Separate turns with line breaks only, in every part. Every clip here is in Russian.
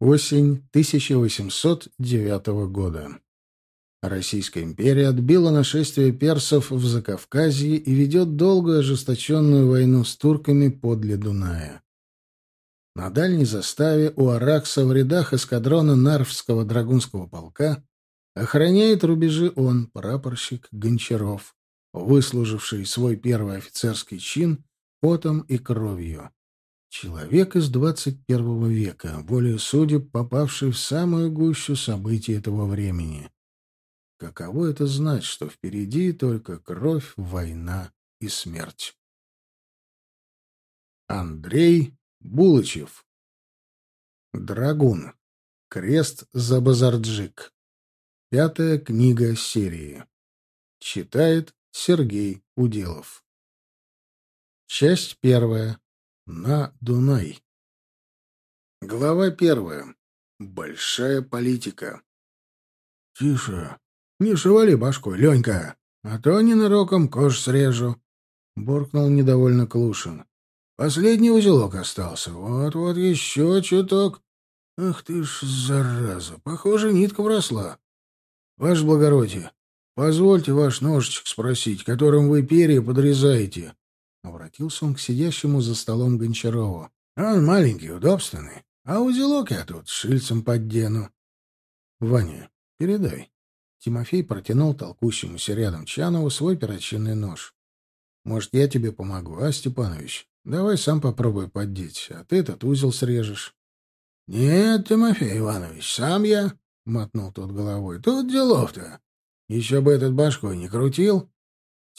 Осень 1809 года. Российская империя отбила нашествие персов в Закавказье и ведет долгую ожесточенную войну с турками подле Дуная. На дальней заставе у Аракса в рядах эскадрона Нарвского драгунского полка охраняет рубежи он, прапорщик Гончаров, выслуживший свой первый офицерский чин потом и кровью. Человек из двадцать первого века, более судеб, попавший в самую гущу событий этого времени. Каково это знать, что впереди только кровь, война и смерть? Андрей Булычев Драгун. Крест за Базарджик. Пятая книга серии. Читает Сергей Уделов. Часть первая. На Дунай. Глава первая. Большая политика. «Тише! Не шевали башкой, Ленька, а то ненароком кож срежу!» — буркнул недовольно Клушин. «Последний узелок остался. Вот-вот еще чуток. Ах ты ж, зараза! Похоже, нитка вросла. Ваше благородие, позвольте ваш ножичек спросить, которым вы перья подрезаете. Обратился он к сидящему за столом Гончарову. «Он маленький, удобственный, а узелок я тут шильцем поддену». «Ваня, передай». Тимофей протянул толкущемуся рядом Чанову свой перочинный нож. «Может, я тебе помогу, а, Степанович? Давай сам попробуй поддеть, а ты этот узел срежешь». «Нет, Тимофей Иванович, сам я», — мотнул тот головой. «Тут делов-то. Еще бы этот башкой не крутил.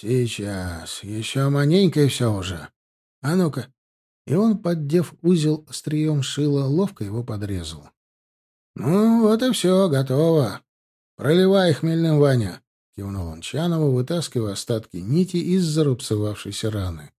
Сейчас, еще маненько и все уже. А ну-ка. И он, поддев узел острием шила, ловко его подрезал. Ну, вот и все, готово. Проливай хмельным, Ваня, кивнул он Чанову, вытаскивая остатки нити из зарубцевавшейся раны.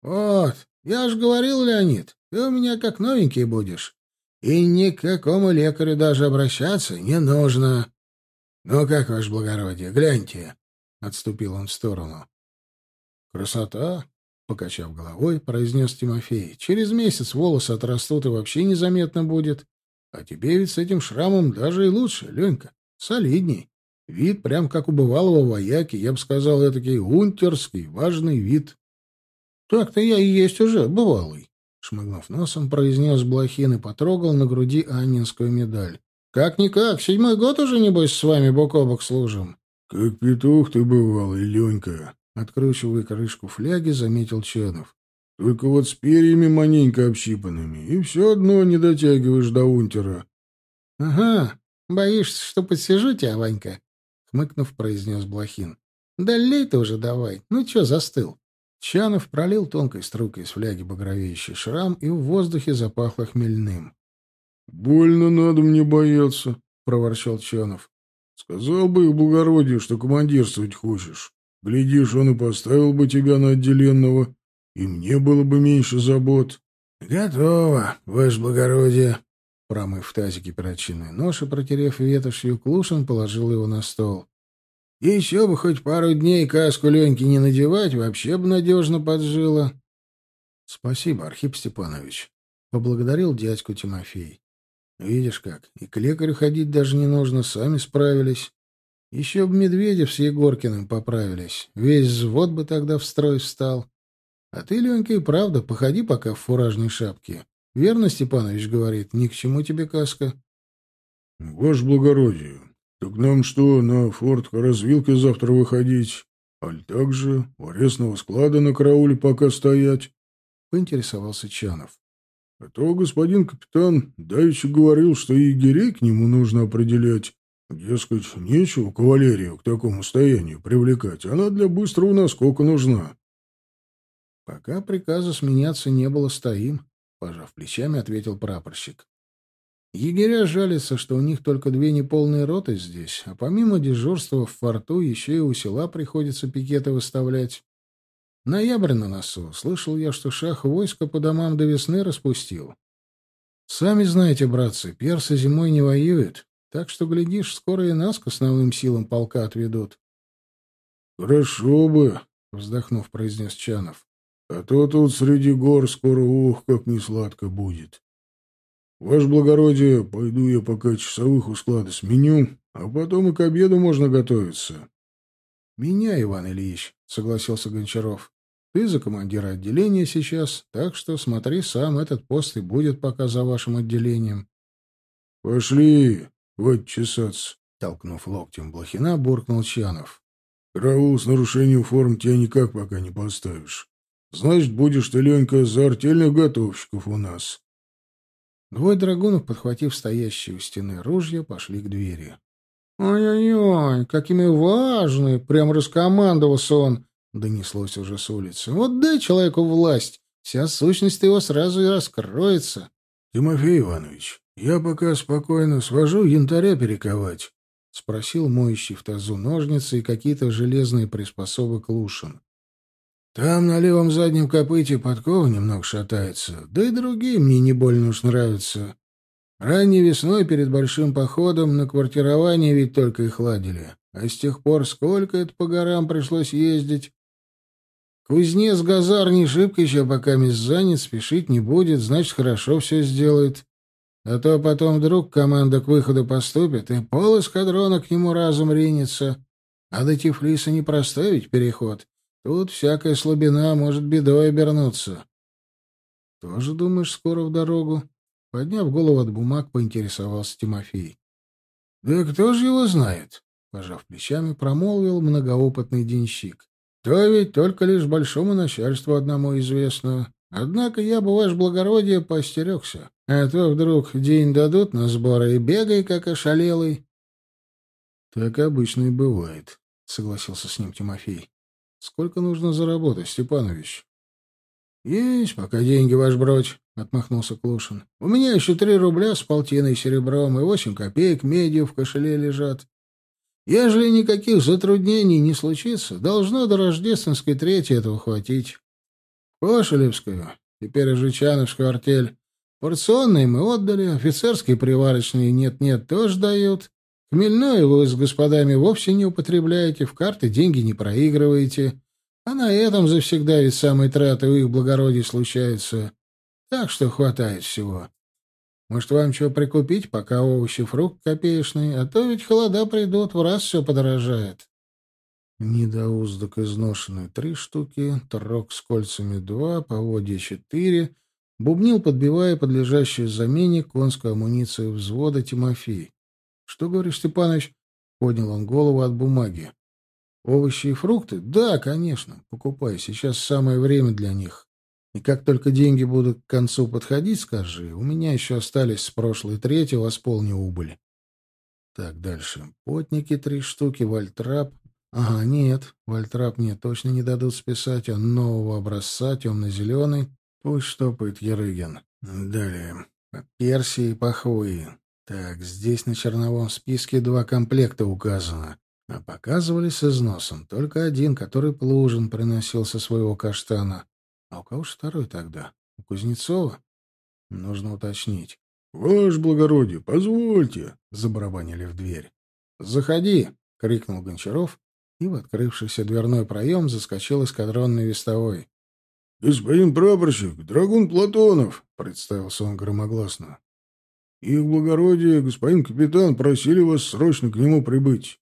Вот, я ж говорил, Леонид, ты у меня как новенький будешь. И ни к какому лекарю даже обращаться не нужно. Ну как, ваше благородие, гляньте. Отступил он в сторону. «Красота!» — покачав головой, произнес Тимофей. «Через месяц волосы отрастут и вообще незаметно будет. А тебе ведь с этим шрамом даже и лучше, Ленька. Солидней. Вид прям как у бывалого вояки, я бы сказал, этакий унтерский, важный вид». «Так-то я и есть уже бывалый», — шмыгнув носом, произнес Блохин и потрогал на груди Аннинскую медаль. «Как-никак, седьмой год уже, небось, с вами бок о бок служим».
«Как петух ты бывал, Ленька!»
Откручивая крышку фляги, заметил Ченов.
«Только вот с перьями маненько общипанными, и все одно не дотягиваешь до унтера».
«Ага, боишься, что подсижу тебя, Ванька?» — хмыкнув, произнес Блохин. «Да лей ты уже давай, ну чё застыл?» Чанов пролил тонкой струйкой из фляги багровеющий шрам, и в воздухе запахло хмельным.
«Больно надо мне бояться», — проворчал Чанов. Сказал бы их благородию, что командирствовать хочешь. Глядишь, он и поставил бы тебя на отделенного, и мне было бы меньше забот.
— Готово, ваше благородие. Промыв в тазике перочинный нож и протерев ветошью, Клушин положил его на стол. — Еще бы хоть пару дней каску Леньки не надевать, вообще бы надежно поджило. — Спасибо, Архип Степанович. Поблагодарил дядьку Тимофей. Видишь как, и к лекарю ходить даже не нужно, сами справились. Еще бы Медведев с Егоркиным поправились. Весь взвод бы тогда в строй встал. А ты, Ленька, и правда, походи пока в фуражной шапке. Верно, Степанович говорит, ни к чему тебе каска.
— Ваше благородие, так нам что, на форт развилки завтра выходить? Аль также у арестного склада на карауле пока стоять?
— поинтересовался Чанов.
А то господин капитан давеча говорил, что егерей к нему нужно определять. Дескать, нечего кавалерию к такому состоянию привлекать. Она для быстрого наскока нужна.
Пока приказа сменяться не было, стоим, — пожав плечами, ответил прапорщик. Егеря жалятся, что у них только две неполные роты здесь, а помимо дежурства в форту еще и у села приходится пикеты выставлять. Ноябрь на носу. Слышал я, что шах войско по домам до весны распустил. Сами знаете, братцы, персы зимой не воюют, так что, глядишь, скоро и нас к основным силам полка отведут.
— Хорошо бы, — вздохнув, произнес Чанов. — А то тут среди гор скоро ух, как несладко будет. Ваше благородие, пойду я пока часовых у склада сменю, а потом и к обеду можно готовиться.
— Меня, Иван Ильич, — согласился Гончаров. — Ты за командира отделения сейчас, так что смотри сам, этот пост и будет пока за вашим отделением.
— Пошли, вот чесаться, —
толкнув локтем Блохина, буркнул Чанов.
— Караул с нарушением форм тебя никак пока не поставишь. Значит, будешь ты, Ленька, за артельных готовщиков у нас.
Двое драгунов, подхватив стоящие у стены ружья, пошли к двери. «Ой-ой-ой, какими важные!» — прям раскомандовался он. Донеслось уже с улицы. «Вот дай человеку власть, вся сущность его сразу и раскроется».
«Тимофей Иванович, я пока спокойно свожу янтаря перековать», — спросил моющий в тазу ножницы и какие-то железные приспособы Клушин. Там на левом заднем копыте подкова немного шатается, да и другие мне не больно уж нравятся. Ранней весной перед большим походом на квартирование ведь только их ладили. А с тех пор сколько это по горам пришлось ездить. Кузнец Газар не шибко еще пока мисс занят, спешить не будет, значит, хорошо все сделает. А то потом вдруг команда к выходу поступит, и пол эскадрона к нему разом ринется. А до Тифлиса не проставить переход. Тут всякая слабина может бедой обернуться. — Тоже думаешь, скоро в дорогу? Подняв голову от бумаг, поинтересовался Тимофей. — Да кто же его знает? — пожав плечами, промолвил многоопытный денщик. — То ведь только лишь большому начальству одному известно. Однако я бы, ваше благородие, поостерегся. А то вдруг день дадут на сборы и бегай, как ошалелый. — Так обычно и бывает, — согласился с ним Тимофей. Сколько нужно заработать, Степанович? — Есть пока деньги, ваш бродь, — отмахнулся Клушин. — У меня еще три рубля с полтиной серебром и восемь копеек медью в кошеле лежат. Ежели никаких затруднений не случится, должно до рождественской трети этого хватить. Кошелевскую, теперь и Жичановскую артель. Порционные мы отдали, офицерские приварочные нет-нет тоже дают. Хмельное вы с господами вовсе не употребляете, в карты деньги не проигрываете. А на этом завсегда ведь самые траты у их благородий случаются. Так что хватает всего. Может, вам чего прикупить, пока овощи, фрукт копеечный, а то ведь холода придут, в раз все подорожает. Недоуздок изношенный три штуки, трог с кольцами два, поводья четыре, бубнил, подбивая подлежащую замене конскую амуницию взвода Тимофей. — Что говоришь, Степанович? — поднял он голову от бумаги. — Овощи и фрукты? Да, конечно. Покупай. Сейчас самое время для них. И как только деньги будут к концу подходить, скажи. У меня еще остались с прошлой трети, восполню убыль. Так, дальше. Потники три штуки, вальтрап. Ага, нет, вальтрап мне точно не дадут списать. Он нового образца, темно-зеленый. Пусть штопает Ерыгин. Далее. Персии и пахвы. Так, здесь на черновом списке два комплекта указано. А показывали с износом только один, который Плужин приносил со своего каштана. А у кого же второй тогда? У Кузнецова? Нужно уточнить. — Ваше благородие, позвольте! — забарабанили в дверь. — Заходи! — крикнул Гончаров, и в открывшийся дверной проем заскочил эскадронный вестовой. — Господин прапорщик, драгун Платонов! — представился он громогласно. Их благородие, господин капитан, просили вас срочно к нему прибыть.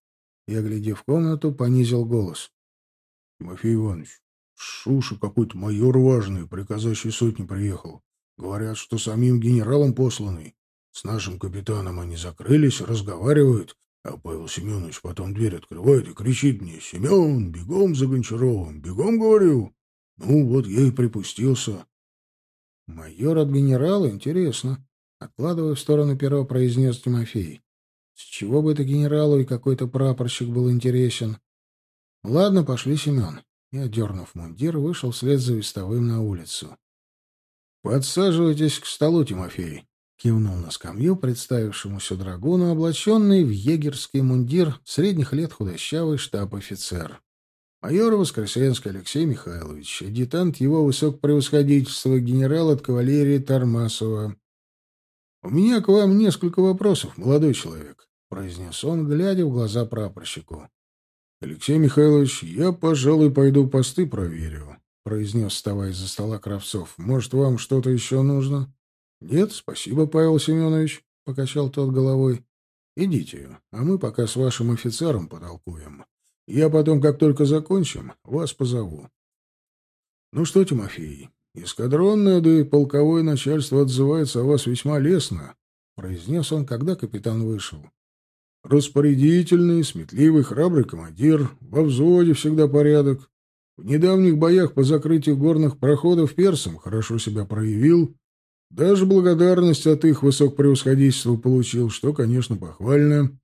И, оглядев комнату, понизил голос.
— Тимофей Иванович, Шуша какой-то майор важный, приказающий сотни приехал. Говорят, что самим генералом посланный. С нашим капитаном они закрылись, разговаривают, а Павел Семенович потом дверь открывает и кричит мне «Семен, бегом за Гончаровым! Бегом, говорю!» Ну, вот я и припустился.
Майор от генерала? Интересно. Откладывая в сторону перо, произнес Тимофей. С чего бы это генералу и какой-то прапорщик был интересен? Ладно, пошли, Семен. И, одернув мундир, вышел вслед за вестовым на улицу. «Подсаживайтесь к столу, Тимофей», — кивнул на скамью представившемуся драгуну, облаченный в егерский мундир средних лет худощавый штаб-офицер. Майор Воскресенский Алексей Михайлович, адъютант его высокопревосходительства генерал от кавалерии Тармасова, «У меня к вам несколько вопросов, молодой человек», — произнес он, глядя в глаза прапорщику.
«Алексей Михайлович, я, пожалуй, пойду посты проверю», — произнес, вставая из-за стола Кравцов. «Может, вам что-то еще нужно?»
Нет, спасибо, Павел Семенович, — покачал тот головой. Идите, а мы пока с вашим офицером потолкуем. Я потом, как только закончим, вас позову. Ну что, Тимофей, эскадронное, да и полковое начальство отзывается о вас весьма лестно, — произнес он, когда капитан вышел. Распорядительный, сметливый, храбрый командир, во взводе всегда порядок. В недавних боях по закрытию горных проходов персам хорошо себя проявил, даже благодарность от их высокопревосходительства получил, что, конечно, похвально.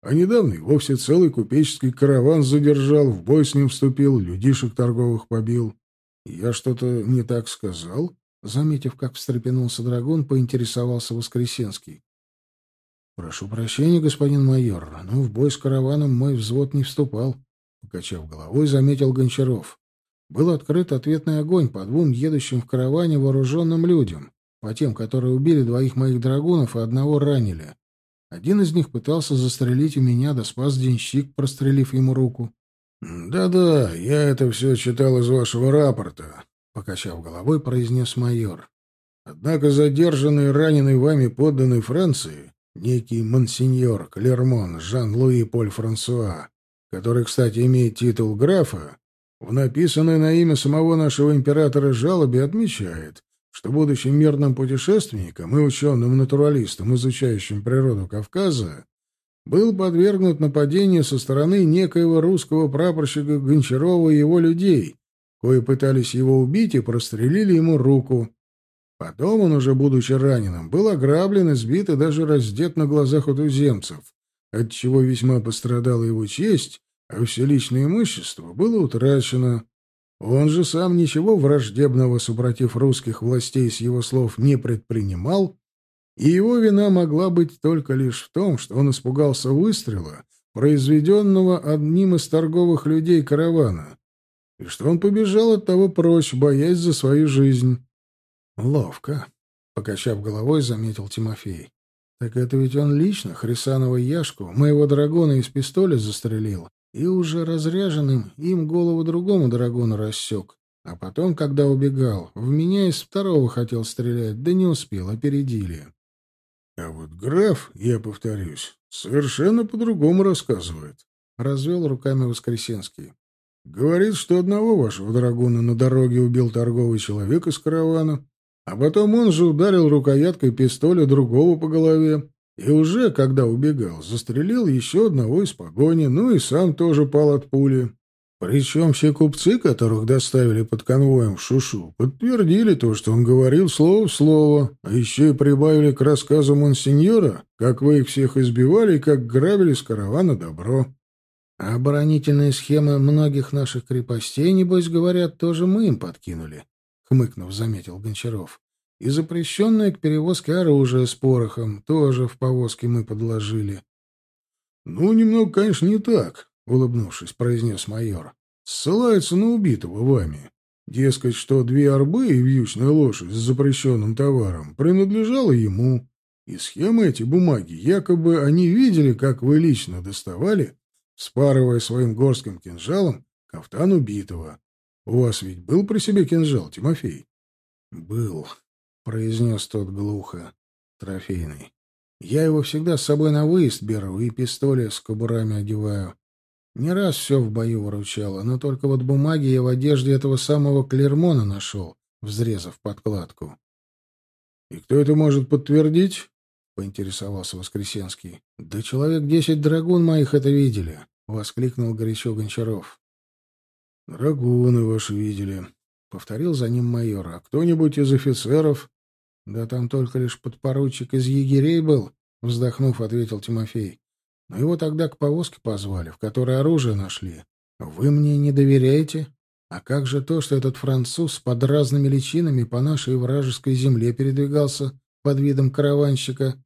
А недавно и вовсе целый купеческий караван задержал, в бой с ним вступил, людишек торговых побил. Я что-то не так сказал? Заметив, как встрепенулся драгун, поинтересовался Воскресенский. «Прошу прощения, господин майор, но в бой с караваном мой взвод не вступал», — покачав головой, заметил Гончаров. «Был открыт ответный огонь по двум едущим в караване вооруженным людям, по тем, которые убили двоих моих драгунов и одного ранили. Один из них пытался застрелить у меня, да спас денщик, прострелив ему руку». «Да-да, я это все читал из вашего рапорта», — покачав головой, произнес майор. «Однако задержанный и раненый вами подданный Франции некий монсеньор Клермон Жан-Луи Поль Франсуа, который, кстати, имеет титул графа, в написанной на имя самого нашего императора жалобе отмечает, что, будучи мирным путешественником и ученым-натуралистом, изучающим природу Кавказа, был подвергнут нападению со стороны некоего русского прапорщика Гончарова и его людей, кои пытались его убить и прострелили ему руку. Потом он, уже будучи раненым, был ограблен, избит и даже раздет на глазах у туземцев, отчего весьма пострадала его честь, а все личное имущество было утрачено. Он же сам ничего враждебного, супротив русских властей с его слов, не предпринимал, и его вина могла быть только лишь в том, что он испугался выстрела, произведенного одним из торговых людей каравана, и что он побежал от того прочь, боясь за свою жизнь. Ловко, покачав головой, заметил Тимофей. Так это ведь он лично Хрисанова Яшку, моего драгона из пистоля застрелил, и уже разряженным им голову другому драгону рассек. А потом, когда убегал, в меня из второго хотел стрелять, да не успел, опередили. А вот граф, я повторюсь, совершенно по-другому рассказывает. Развел руками Воскресенский. Говорит, что одного вашего драгона на дороге убил торговый человек из каравана, а потом он же ударил рукояткой пистоля другого по голове. И уже, когда убегал, застрелил еще одного из погони, ну и сам тоже пал от пули. Причем все купцы, которых доставили под конвоем в Шушу, подтвердили то, что он говорил слово в слово, а еще и прибавили к рассказу монсеньора, как вы их всех избивали и как грабили с каравана добро. А оборонительные схемы многих наших крепостей, небось, говорят, тоже мы им подкинули. — хмыкнув, заметил Гончаров. «И запрещенное к перевозке оружия с порохом тоже в повозке мы подложили». «Ну, немного, конечно, не так», — улыбнувшись, произнес майор. «Ссылается на убитого вами. Дескать, что две арбы и вьючная лошадь с запрещенным товаром принадлежала ему. И схемы эти бумаги, якобы они видели, как вы лично доставали, спарывая своим горским кинжалом кафтан убитого. У вас ведь был при себе кинжал, Тимофей? Был, произнес тот глухо. Трофейный. Я его всегда с собой на выезд беру и пистоли с кобурами одеваю. Не раз все в бою выручало, но только вот бумаги я в одежде этого самого Клермона нашел, взрезав подкладку. — И кто это может подтвердить? — поинтересовался Воскресенский. — Да человек десять драгун моих это видели, — воскликнул горячо Гончаров. «Драгуны ваши видели», — повторил за ним майор. «А кто-нибудь из офицеров?» «Да там только лишь подпоручик из егерей был», — вздохнув, ответил Тимофей. «Но его тогда к повозке позвали, в которой оружие нашли. Вы мне не доверяете? А как же то, что этот француз под разными личинами по нашей вражеской земле передвигался под видом караванщика?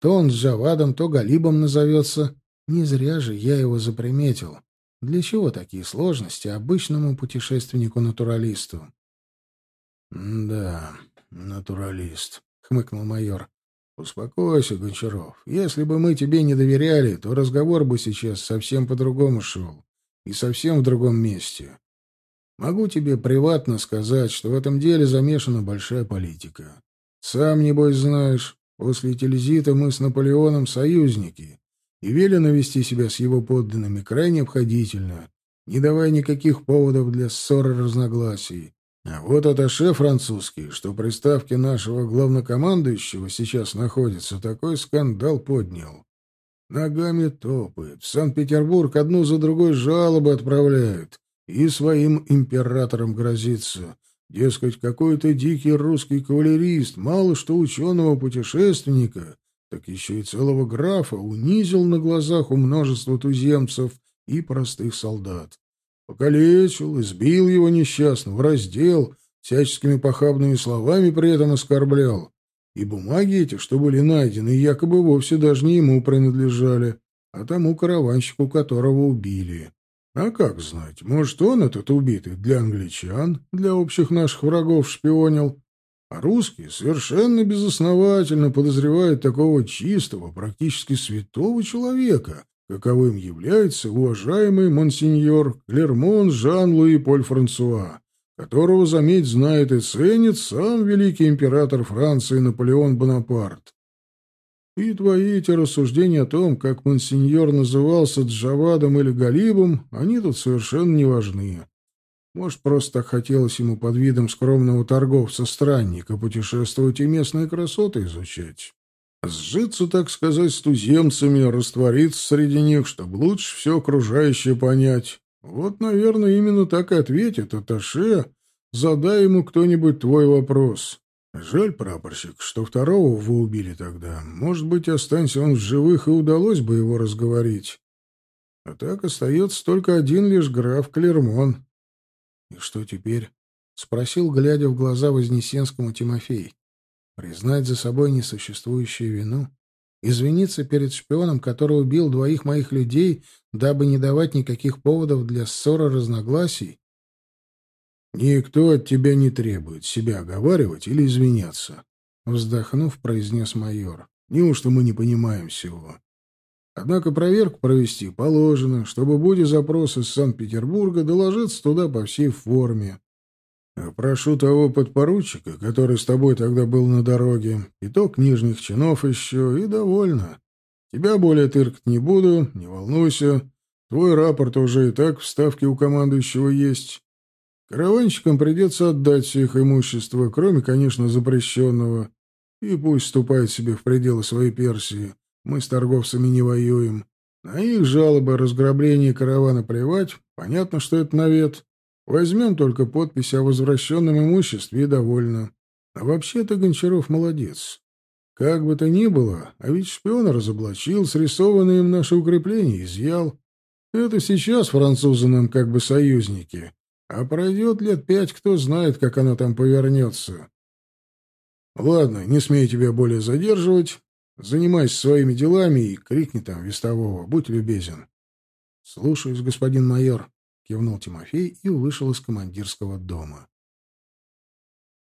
То он с Джавадом, то Галибом назовется. Не зря же я его заприметил. Для чего такие сложности обычному путешественнику-натуралисту? «Да, натуралист», — хмыкнул майор. «Успокойся, Гончаров. Если бы мы тебе не доверяли, то разговор бы сейчас совсем по-другому шел. И совсем в другом месте. Могу тебе приватно сказать, что в этом деле замешана большая политика. Сам, небось, знаешь, после Тильзита мы с Наполеоном союзники, и велено вести себя с его подданными крайне обходительно, не давая никаких поводов для ссоры разногласий. А вот аташе французский, что при ставке нашего главнокомандующего сейчас находится, такой скандал поднял. Ногами топает, в Санкт-Петербург одну за другой жалобы отправляют и своим императором грозится. Дескать, какой-то дикий русский кавалерист, мало что ученого-путешественника, так еще и целого графа унизил на глазах у множества туземцев и простых солдат. Покалечил, избил его несчастного, раздел, всяческими похабными словами при этом оскорблял. И бумаги эти, что были найдены, якобы вовсе даже не ему принадлежали, а тому караванщику, которого убили. А как знать, может, он этот убитый для англичан, для общих наших врагов шпионил, а русские совершенно безосновательно подозревают такого чистого, практически святого человека, каковым является уважаемый монсеньор Клермон Жан-Луи Поль Франсуа, которого, заметь, знает и ценит сам великий император Франции Наполеон Бонапарт. И твои эти рассуждения о том, как монсеньор назывался Джавадом или Галибом, они тут совершенно не важны. Может, просто так хотелось ему под видом скромного торговца-странника путешествовать и местные красоты изучать. Сжиться, так сказать, с туземцами, раствориться среди них, чтобы лучше все окружающее понять. Вот, наверное, именно так и ответит Аташе, задай ему кто-нибудь твой вопрос. Жаль, прапорщик, что второго вы убили тогда. Может быть, останься он в живых, и удалось бы его разговорить. А так остается только один лишь граф Клермон. — И что теперь? — спросил, глядя в глаза Вознесенскому Тимофей. — Признать за собой несуществующую вину? Извиниться перед шпионом, который убил двоих моих людей, дабы не давать никаких поводов для ссоры разногласий? «Никто от тебя не требует себя оговаривать или извиняться», — вздохнув, произнес майор. «Неужто мы не понимаем всего? Однако проверку провести положено, чтобы, будь запрос из Санкт-Петербурга, доложиться туда по всей форме. Прошу того подпоручика, который с тобой тогда был на дороге, итог нижних чинов еще, и довольно. Тебя более тыркать не буду, не волнуйся. Твой рапорт уже и так в ставке у командующего есть. Караванщикам придется отдать все их имущество, кроме, конечно, запрещенного. И пусть ступает себе в пределы своей Персии. Мы с торговцами не воюем. На их жалобы о разграблении каравана плевать. Понятно, что это навет. Возьмем только подпись о возвращенном имуществе и довольно. А вообще-то Гончаров молодец. Как бы то ни было, а ведь шпион разоблачил, срисованные им наши укрепления изъял. Это сейчас французы нам как бы союзники. А пройдет лет пять, кто знает, как она там повернется. Ладно, не смею тебя более задерживать. Занимайся своими делами и крикни там вестового. Будь любезен. — Слушаюсь, господин майор, — кивнул Тимофей и вышел из командирского дома.